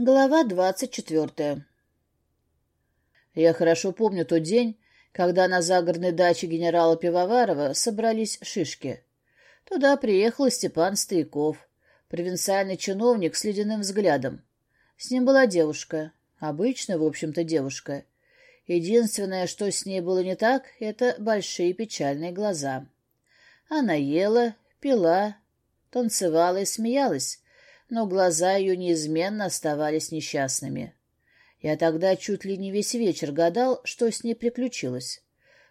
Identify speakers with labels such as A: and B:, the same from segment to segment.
A: Глава двадцать четвертая Я хорошо помню тот день, когда на загородной даче генерала Пивоварова собрались шишки. Туда приехал Степан Стояков, провинциальный чиновник с ледяным взглядом. С ним была девушка, обычная, в общем-то, девушка. Единственное, что с ней было не так, это большие печальные глаза. Она ела, пила, танцевала и смеялась, но глаза ее неизменно оставались несчастными. Я тогда чуть ли не весь вечер гадал, что с ней приключилось.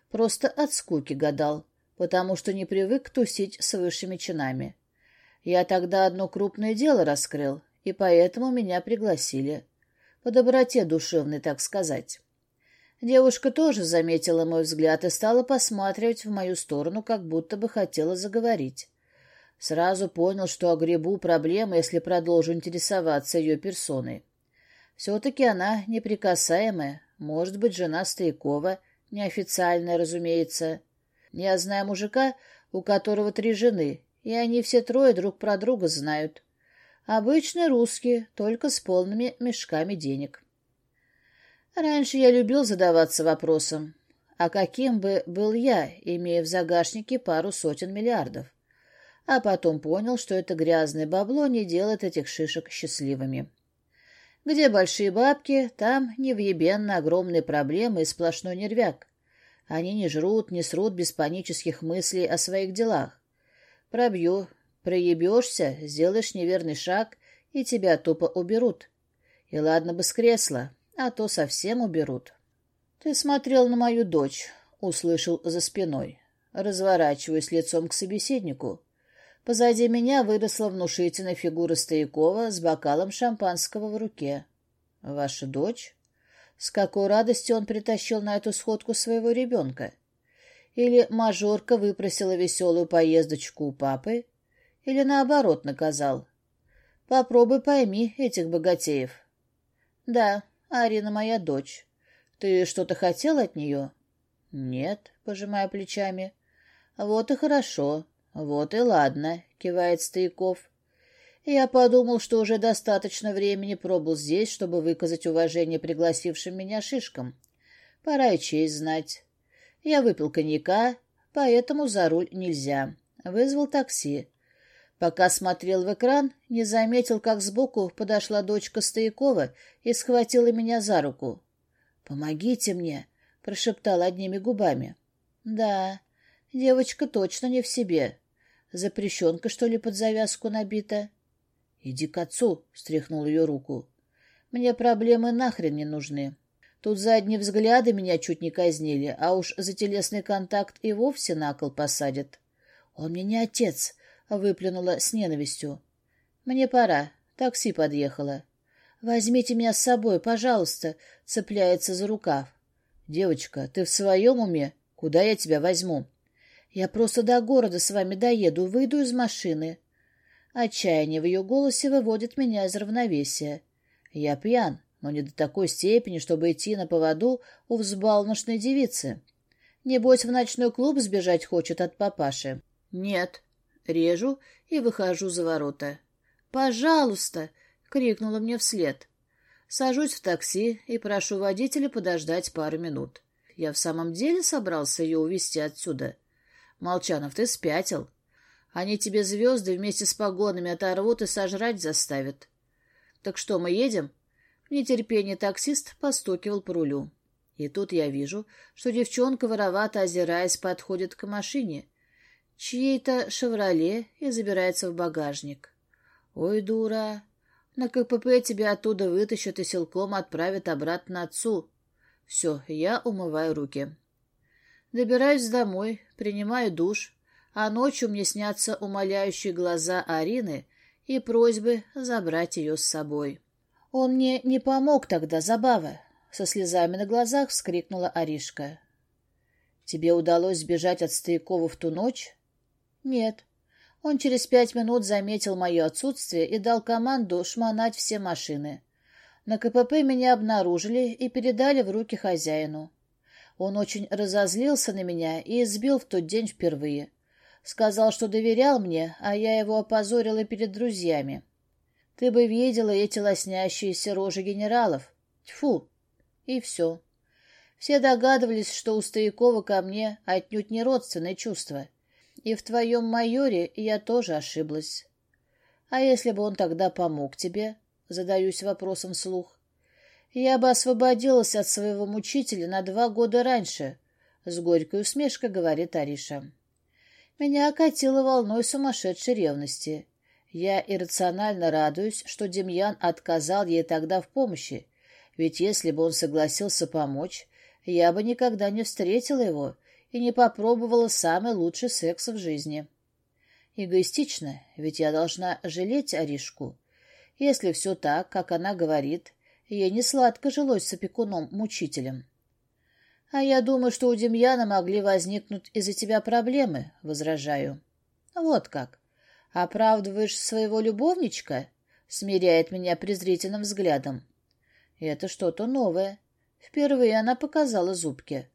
A: Просто от скуки гадал, потому что не привык тусить с высшими чинами. Я тогда одно крупное дело раскрыл, и поэтому меня пригласили. По доброте душевной, так сказать. Девушка тоже заметила мой взгляд и стала посматривать в мою сторону, как будто бы хотела заговорить. Сразу понял, что огребу проблемы, если продолжу интересоваться ее персоной. Все-таки она неприкасаемая, может быть, жена Стоякова, неофициальная, разумеется. Я знаю мужика, у которого три жены, и они все трое друг про друга знают. Обычные русские, только с полными мешками денег. Раньше я любил задаваться вопросом, а каким бы был я, имея в загашнике пару сотен миллиардов? А потом понял, что это грязное бабло не делает этих шишек счастливыми. Где большие бабки, там невъебенно огромные проблемы и сплошной нервяк. Они не жрут, не срут без панических мыслей о своих делах. Пробью, проебешься, сделаешь неверный шаг, и тебя тупо уберут. И ладно бы с кресла, а то совсем уберут. Ты смотрел на мою дочь, услышал за спиной. Разворачиваюсь лицом к собеседнику. Позади меня выросла внушительная фигура Стоякова с бокалом шампанского в руке. «Ваша дочь?» С какой радостью он притащил на эту сходку своего ребенка? Или мажорка выпросила веселую поездочку у папы? Или наоборот наказал? Попробуй пойми этих богатеев. Да, Арина моя дочь. Ты что-то хотел от нее? Нет, пожимая плечами. Вот и хорошо. «Вот и ладно», — кивает Стояков. «Я подумал, что уже достаточно времени пробыл здесь, чтобы выказать уважение пригласившим меня шишкам. Пора и честь знать. Я выпил коньяка, поэтому за руль нельзя. Вызвал такси. Пока смотрел в экран, не заметил, как сбоку подошла дочка Стоякова и схватила меня за руку. «Помогите мне», — прошептал одними губами. «Да, девочка точно не в себе. Запрещенка, что ли, под завязку набита? — Иди к отцу, — стряхнул ее руку. — Мне проблемы нахрен не нужны. Тут за одни взгляды меня чуть не казнили, а уж за телесный контакт и вовсе на кол посадят. — Он мне не отец, — выплюнула с ненавистью. — Мне пора. Такси подъехало. — Возьмите меня с собой, пожалуйста, — цепляется за рукав. — Девочка, ты в своем уме? Куда я тебя возьму? — я просто до города с вами доеду, выйду из машины. Отчаяние в ее голосе выводит меня из равновесия. Я пьян, но не до такой степени, чтобы идти на поводу у взбалмошной девицы. Небось, в ночной клуб сбежать хочет от папаши. Нет. Режу и выхожу за ворота. «Пожалуйста!» — крикнула мне вслед. Сажусь в такси и прошу водителя подождать пару минут. Я в самом деле собрался ее увезти отсюда. Молчанов, ты спятил. Они тебе звезды вместе с погонами оторвут и сожрать заставят. Так что, мы едем? В нетерпении таксист постукивал по рулю. И тут я вижу, что девчонка, воровато озираясь, подходит к машине, чьей-то «Шевроле» и забирается в багажник. Ой, дура! На КПП тебя оттуда вытащат и силком отправят обратно отцу. Все, я умываю руки. Добираюсь домой, принимаю душ, а ночью мне снятся умоляющие глаза Арины и просьбы забрать ее с собой. «Он мне не помог тогда, Забава!» — со слезами на глазах вскрикнула Аришка. «Тебе удалось сбежать от Стоякова в ту ночь?» «Нет. Он через пять минут заметил мое отсутствие и дал команду шмонать все машины. На КПП меня обнаружили и передали в руки хозяину. Он очень разозлился на меня и избил в тот день впервые. Сказал, что доверял мне, а я его опозорила перед друзьями. Ты бы видела эти лоснящиеся рожи генералов. Тьфу! И все. Все догадывались, что у Стоякова ко мне отнюдь не родственные чувства. И в твоем майоре я тоже ошиблась. А если бы он тогда помог тебе? Задаюсь вопросом вслух. Я бы освободилась от своего мучителя на два года раньше, с горькой усмешкой говорит Ариша. Меня окатило волной сумасшедшей ревности. Я иррационально радуюсь, что Демьян отказал ей тогда в помощи, ведь если бы он согласился помочь, я бы никогда не встретила его и не попробовала самый лучший секс в жизни. Эгоистично, ведь я должна жалеть Аришку. Если все так, как она говорит, ей не сладко жилось с опекуном-мучителем. — А я думаю, что у Демьяна могли возникнуть из-за тебя проблемы, — возражаю. — Вот как. Оправдываешь своего любовничка? — смиряет меня презрительным взглядом. Это что-то новое. Впервые она показала зубки.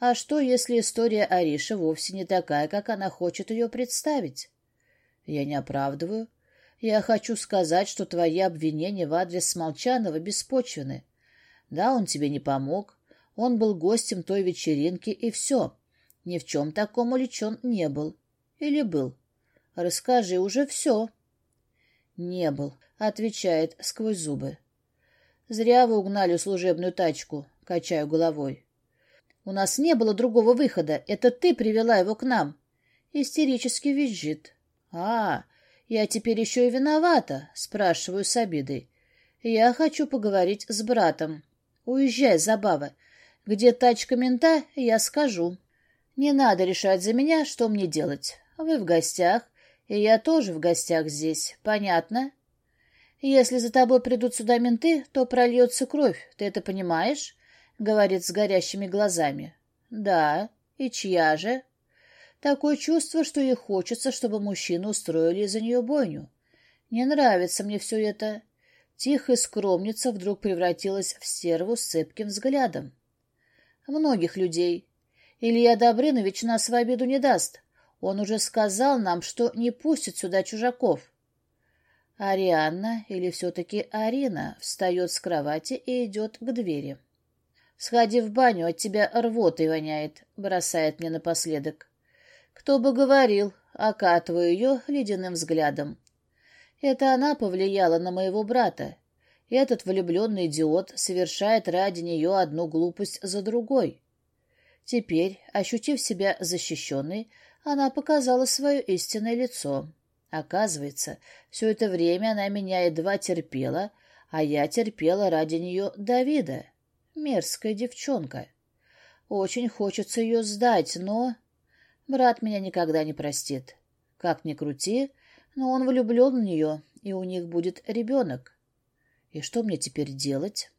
A: А что, если история Ариша вовсе не такая, как она хочет ее представить? Я не оправдываю. Я хочу сказать, что твои обвинения в адрес Смолчанова беспочвены. Да, он тебе не помог. Он был гостем той вечеринки, и все. Ни в чем таком уличен не был. Или был? Расскажи уже все. Не был, отвечает сквозь зубы. Зря вы угнали служебную тачку, качаю головой. У нас не было другого выхода. Это ты привела его к нам. Истерически визжит. А, я теперь еще и виновата, спрашиваю с обидой. Я хочу поговорить с братом. Уезжай, Забава. Где тачка мента, я скажу. Не надо решать за меня, что мне делать. Вы в гостях, и я тоже в гостях здесь. Понятно? «Если за тобой придут сюда менты, то прольется кровь, ты это понимаешь?» — говорит с горящими глазами. «Да. И чья же?» «Такое чувство, что ей хочется, чтобы мужчины устроили из-за нее бойню. Не нравится мне все это». Тихая скромница вдруг превратилась в стерву с цепким взглядом. «Многих людей. Илья Добрынович нас в обиду не даст. Он уже сказал нам, что не пустит сюда чужаков». Арианна, или все-таки Арина, встает с кровати и идет к двери. «Сходи в баню, от тебя рвотой воняет», — бросает мне напоследок. «Кто бы говорил», — окатываю ее ледяным взглядом. Это она повлияла на моего брата. Этот влюбленный идиот совершает ради нее одну глупость за другой. Теперь, ощутив себя защищенной, она показала свое истинное лицо. Оказывается, все это время она меня едва терпела, а я терпела ради нее Давида. Мерзкая девчонка. Очень хочется ее сдать, но... Брат меня никогда не простит. Как ни крути, но он влюблен в нее, и у них будет ребенок. И что мне теперь делать?